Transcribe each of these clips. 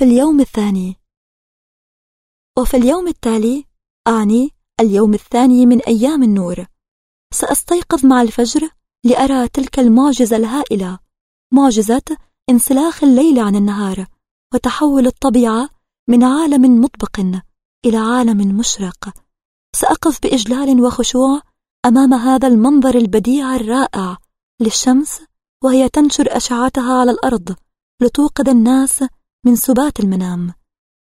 في اليوم الثاني. وفي اليوم التالي أعني اليوم الثاني من أيام النور. سأستيقظ مع الفجر لأرى تلك المعجزة الهائلة معجزة انسلاخ الليل عن النهار وتحول الطبيعة من عالم مطبق إلى عالم مشرق. سأقف بإجلال وخشوع أمام هذا المنظر البديع الرائع للشمس وهي تنشر أشعتها على الأرض لتوقظ الناس من سبات المنام.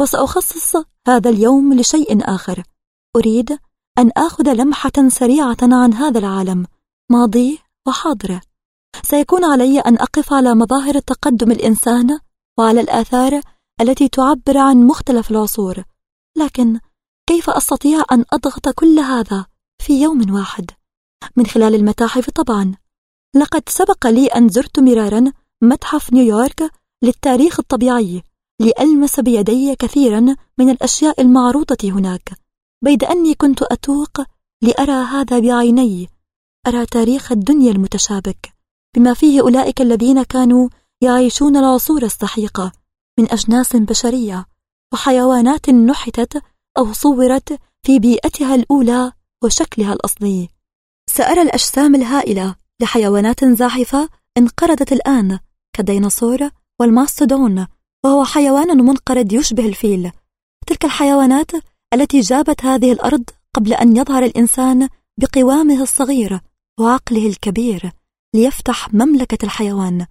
وسأخصص هذا اليوم لشيء آخر. أريد أن آخذ لمحة سريعة عن هذا العالم ماضيه وحاضره سيكون علي أن أقف على مظاهر تقدم الإنسان وعلى الآثار التي تعبر عن مختلف العصور. لكن كيف أستطيع أن أضغط كل هذا في يوم واحد؟ من خلال المتاحف طبعا. لقد سبق لي أن زرت مرارا متحف نيويورك للتاريخ الطبيعي لألمس بيدي كثيرا من الأشياء المعروضة هناك. بيد أني كنت أتوق لأرى هذا بعيني. أرى تاريخ الدنيا المتشابك. بما فيه أولئك الذين كانوا يعيشون العصور السحيقة من أجناس بشرية وحيوانات نحتت أو صورت في بيئتها الأولى وشكلها الأصلي. سأرى الأجسام الهائلة لحيوانات زاحفة انقرضت الآن كالديناصور والماستودون وهو حيوان منقرض يشبه الفيل. تلك الحيوانات التي جابت هذه الأرض قبل أن يظهر الإنسان بقوامه الصغير وعقله الكبير ليفتح مملكة الحيوان.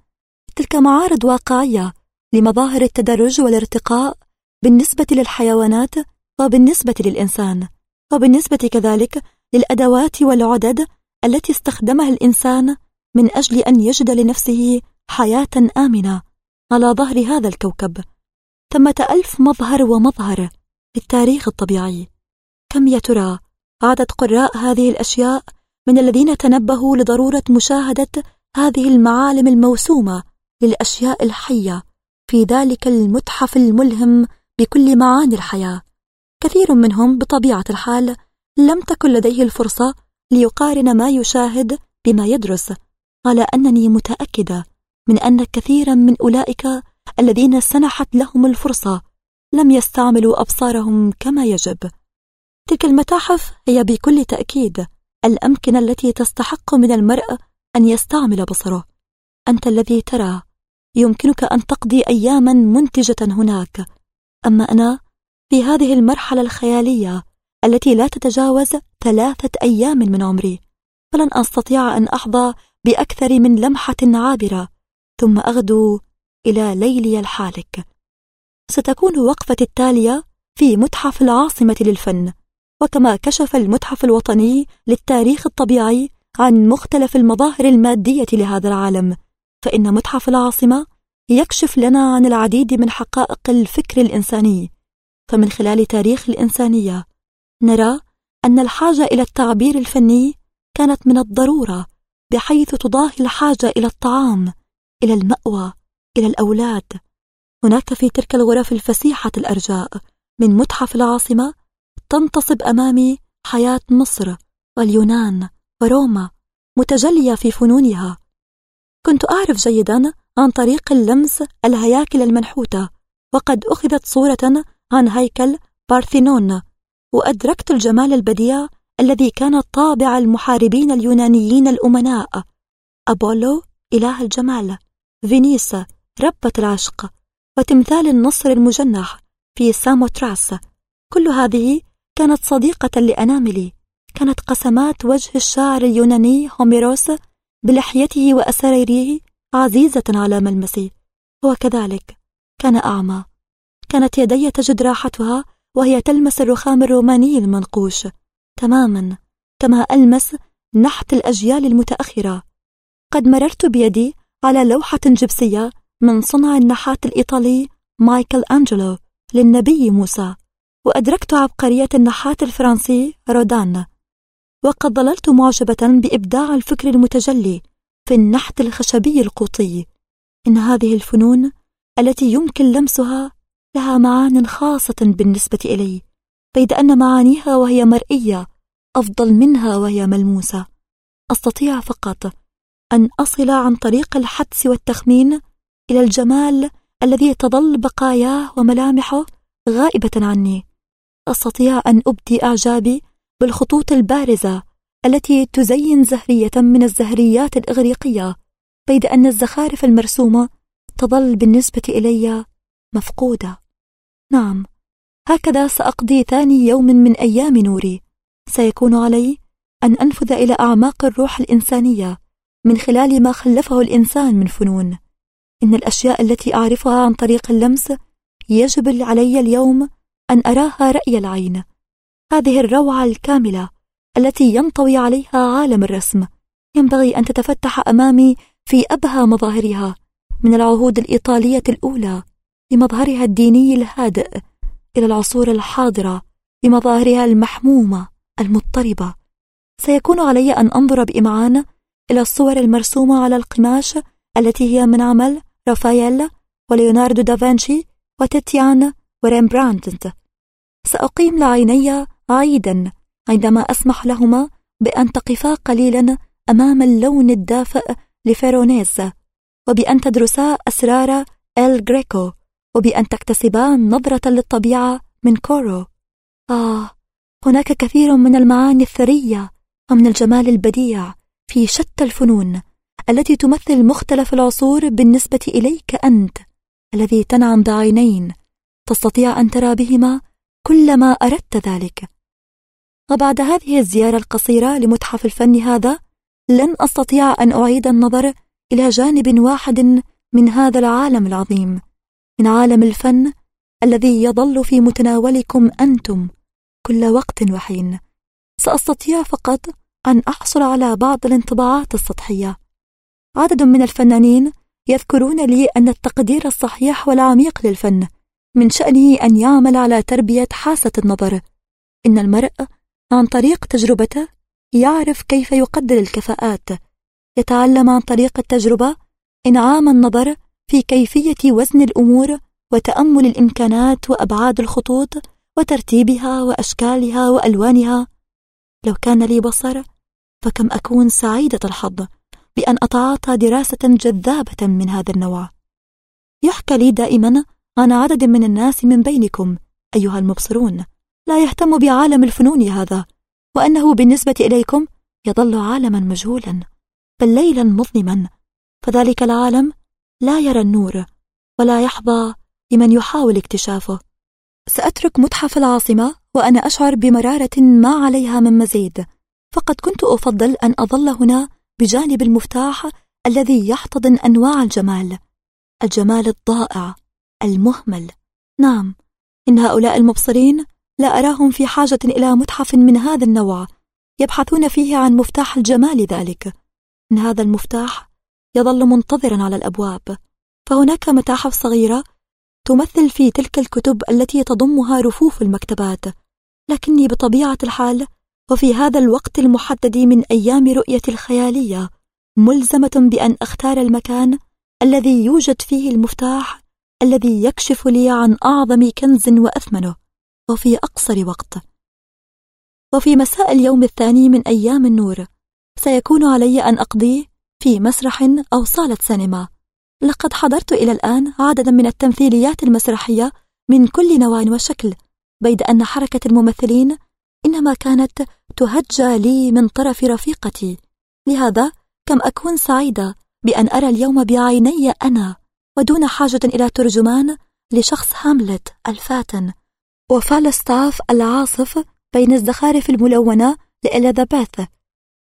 تلك معارض واقعية لمظاهر التدرج والارتقاء بالنسبة للحيوانات وبالنسبة للإنسان وبالنسبة كذلك للأدوات والعدد التي استخدمها الإنسان من أجل أن يجد لنفسه حياة آمنة. على ظهر هذا الكوكب ثمة ألف مظهر ومظهر للتاريخ الطبيعي. كم يا ترى؟ عدد قراء هذه الأشياء من الذين تنبهوا لضرورة مشاهدة هذه المعالم الموسومة للأشياء الحية في ذلك المتحف الملهم بكل معاني الحياة. كثير منهم بطبيعة الحال لم تكن لديه الفرصة ليقارن ما يشاهد بما يدرس على أنني متأكدة من أن كثيرا من أولئك الذين سنحت لهم الفرصة لم يستعملوا أبصارهم كما يجب. تلك المتاحف هي بكل تأكيد الأمكنة التي تستحق من المرء أن يستعمل بصره. أنت الذي ترى يمكنك أن تقضي أياما منتجة هناك. أما أنا في هذه المرحلة الخيالية التي لا تتجاوز ثلاثة أيام من عمري فلن أستطيع أن أحظى بأكثر من لمحة عابرة. ثم أغدو إلى ليلي الحالك. ستكون وقفتي التالية في متحف العاصمة للفن وكما كشف المتحف الوطني للتاريخ الطبيعي عن مختلف المظاهر المادية لهذا العالم. فإن متحف العاصمة يكشف لنا عن العديد من حقائق الفكر الإنساني. فمن خلال تاريخ الإنسانية نرى أن الحاجة إلى التعبير الفني كانت من الضرورة بحيث تضاهي الحاجة إلى الطعام. إلى المأوى إلى الأولاد. هناك في تلك الغرف الفسيحة الأرجاء من متحف العاصمة تنتصب أمامي حياة مصر واليونان وروما متجلية في فنونها. كنت أعرف جيدا عن طريق اللمس الهياكل المنحوتة وقد أخذت صورة عن هيكل بارثينون وأدركت الجمال البديع الذي كان طابع المحاربين اليونانيين الأمناء. أبولو إله الجمال. فينيس ربة العشق وتمثال النصر المجنح في ساموتراس كل هذه كانت صديقة لأناملي. كانت قسمات وجه الشاعر اليوناني هوميروس بلحيته وأساريره عزيزة على ملمسي هو كذلك كان أعمى. كانت يدي تجد راحتها وهي تلمس الرخام الروماني المنقوش. تماما. كما ألمس نحت الأجيال المتأخرة. قد مررت بيدي على لوحة جبسية من صنع النحات الإيطالي مايكل أنجلو للنبي موسى وأدركت عبقرية النحات الفرنسي رودان. وقد ظللت معجبة بإبداع الفكر المتجلي في النحت الخشبي القوطي. إن هذه الفنون التي يمكن لمسها لها معان خاصة بالنسبة إلي بيد أن معانيها وهي مرئية أفضل منها وهي ملموسة. أستطيع فقط أن أصل عن طريق الحدس والتخمين إلى الجمال الذي تظل بقاياه وملامحه غائبة عني. أستطيع أن أبدي إعجابي بالخطوط البارزة التي تزين زهرية من الزهريات الإغريقية بيد أن الزخارف المرسومة تظل بالنسبة إلي مفقودة. نعم هكذا سأقضي ثاني يوم من أيام نوري. سيكون علي أن أنفذ إلى أعماق الروح الإنسانية. من خلال ما خلفه الإنسان من فنون. إن الأشياء التي أعرفها عن طريق اللمس يجب علي اليوم أن أراها رأي العين. هذه الروعة الكاملة التي ينطوي عليها عالم الرسم. ينبغي أن تتفتح أمامي في أبهى مظاهرها من العهود الإيطالية الأولى بمظهرها الديني الهادئ إلى العصور الحاضرة بمظاهرها المحمومة المضطربة. سيكون علي أن أنظر بإمعان إلى الصور المرسومة على القماش التي هي من عمل رافائيل وليوناردو دافنشي وتيتيان وريمبراندت. سأقيم لعيني عيدا عندما أسمح لهما بأن تقفا قليلا أمام اللون الدافئ لفيرونيز وبأن تدرسا أسرار إل غريكو وبأن تكتسبا نظرة للطبيعة من كورو. آه هناك كثير من المعاني الثرية ومن الجمال البديع. في شتى الفنون التي تمثل مختلف العصور بالنسبة إليك أنت الذي تنعم بعينين تستطيع أن ترى بهما كل ما أردت ذلك. وبعد هذه الزيارة القصيرة لمتحف الفن هذا لن أستطيع أن أعيد النظر إلى جانب واحد من هذا العالم العظيم من عالم الفن الذي يظل في متناولكم أنتم كل وقت وحين. سأستطيع فقط أن أحصل على بعض الانطباعات السطحية. عدد من الفنانين يذكرون لي أن التقدير الصحيح والعميق للفن من شأنه أن يعمل على تربية حاسة النظر. إن المرء عن طريق تجربته يعرف كيف يقدر الكفاءات. يتعلم عن طريق التجربة إنعام النظر في كيفية وزن الأمور وتأمل الإمكانات وأبعاد الخطوط وترتيبها وأشكالها وألوانها. لو كان لي بصر فكم أكون سعيدة الحظ بأن أتعاطى دراسة جذابة من هذا النوع. يحكى لي دائما عن عدد من الناس من بينكم أيها المبصرون لا يهتم بعالم الفنون هذا وأنه بالنسبة إليكم يظل عالما مجهولا بل ليلا مظلما. فذلك العالم لا يرى النور ولا يحظى لمن يحاول اكتشافه. سأترك متحف العاصمة وأنا أشعر بمرارة ما عليها من مزيد. فقد كنت أفضل أن أظل هنا بجانب المفتاح الذي يحتضن أنواع الجمال الجمال الضائع المهمل. نعم إن هؤلاء المبصرين لا أراهم في حاجة إلى متحف من هذا النوع يبحثون فيه عن مفتاح الجمال ذلك. إن هذا المفتاح يظل منتظرا على الأبواب. فهناك متاحف صغيرة تمثل في تلك الكتب التي تضمها رفوف المكتبات. لكني بطبيعة الحال وفي هذا الوقت المحدد من أيام رؤية الخيالية ملزمة بأن أختار المكان الذي يوجد فيه المفتاح الذي يكشف لي عن أعظم كنز وأثمنه وفي أقصر وقت. وفي مساء اليوم الثاني من أيام النور سيكون علي أن أقضيه في مسرح أو صالة سينما. لقد حضرت إلى الآن عددا من التمثيليات المسرحية من كل نوع وشكل بيد أن حركة الممثلين إنما كانت تهجى لي من طرف رفيقتي. لهذا كم أكون سعيدة بأن أرى اليوم بعيني أنا ودون حاجة إلى ترجمان لشخص هاملت الفاتن وفالستاف العاصف بين الزخارف الملونة لإليزابيث.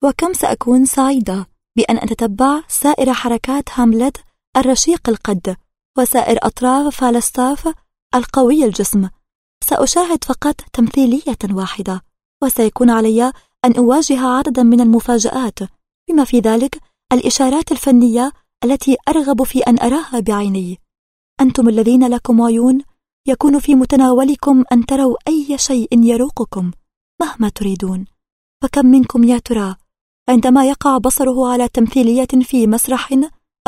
وكم سأكون سعيدة بأن أتتبع سائر حركات هاملت الرشيق القد وسائر أطراف فالستاف القوي الجسم. سأشاهد فقط تمثيلية واحدة. وسيكون علي أن أواجه عددا من المفاجآت بما في ذلك الإشارات الفنية التي أرغب في أن أراها بعيني. أنتم الذين لكم عيون يكون في متناولكم أن تروا أي شيء يروقكم مهما تريدون. فكم منكم يا ترى؟ عندما يقع بصره على تمثيلية في مسرح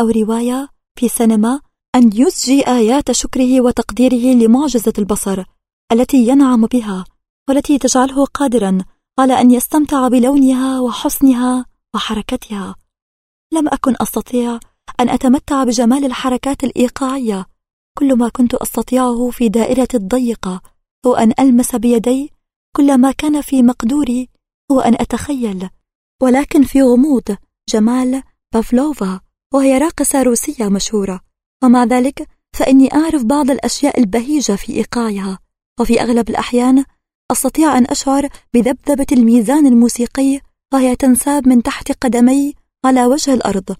أو رواية في سينما أن يسجي آيات شكره وتقديره لمعجزة البصر التي ينعم بها. والتي تجعله قادرا على أن يستمتع بلونها وحسنها وحركتها. لم أكن أستطيع أن أتمتع بجمال الحركات الإيقاعية. كل ما كنت أستطيعه في دائرة الضيقة هو أن ألمس بيدي. كل ما كان في مقدوري هو أن أتخيل. ولكن في غموض جمال بافلوفا وهي راقصة روسية مشهورة. ومع ذلك فإني أعرف بعض الأشياء البهيجة في إيقاعها. وفي أغلب الأحيان أستطيع أن أشعر بذبذبة الميزان الموسيقي وهي تنساب من تحت قدمي على وجه الأرض.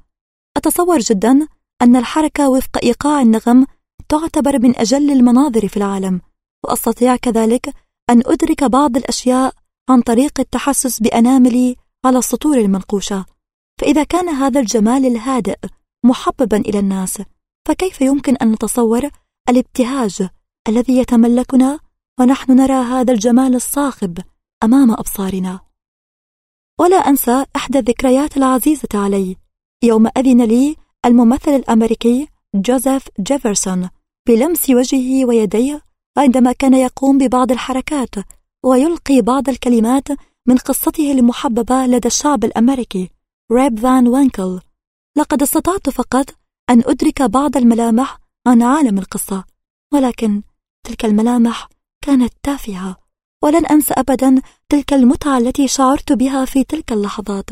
أتصور جدا أن الحركة وفق إيقاع النغم تعتبر من أجل المناظر في العالم وأستطيع كذلك أن أدرك بعض الأشياء عن طريق التحسس بأناملي على السطور المنقوشة. فإذا كان هذا الجمال الهادئ محببا إلى الناس فكيف يمكن أن نتصور الابتهاج الذي يتملكنا ونحن نرى هذا الجمال الصاخب أمام أبصارنا. ولا أنسى إحدى الذكريات العزيزة علي يوم أذن لي الممثل الأمريكي جوزيف جيفرسون بلمس وجهه ويديه عندما كان يقوم ببعض الحركات ويلقي بعض الكلمات من قصته المحببة لدى الشعب الأمريكي ريب فان وانكل لقد استطعت فقط أن أدرك بعض الملامح عن عالم القصة ولكن تلك الملامح كانت تافهة ولن أنسى أبدا تلك المتعة التي شعرت بها في تلك اللحظات.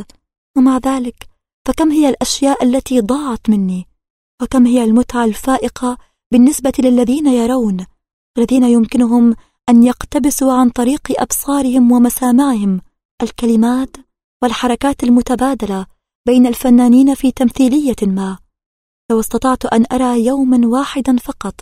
ومع ذلك فكم هي الأشياء التي ضاعت مني؟ وكم هي المتعة الفائقة بالنسبة للذين يرون الذين يمكنهم أن يقتبسوا عن طريق أبصارهم ومسامعهم الكلمات والحركات المتبادلة بين الفنانين في تمثيلية ما. لو استطعت أن أرى يوما واحدا فقط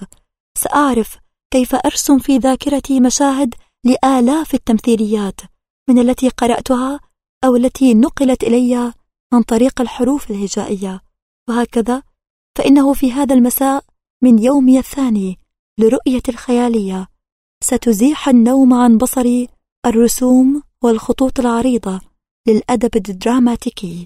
سأعرف كيف أرسم في ذاكرتي مشاهد لآلاف التمثيليات من التي قرأتها أو التي نقلت إلي عن طريق الحروف الهجائية. وهكذا فإنه في هذا المساء من يومي الثاني لرؤية الخيالية ستزيح النوم عن بصري الرسوم والخطوط العريضة للأدب الدراماتيكي.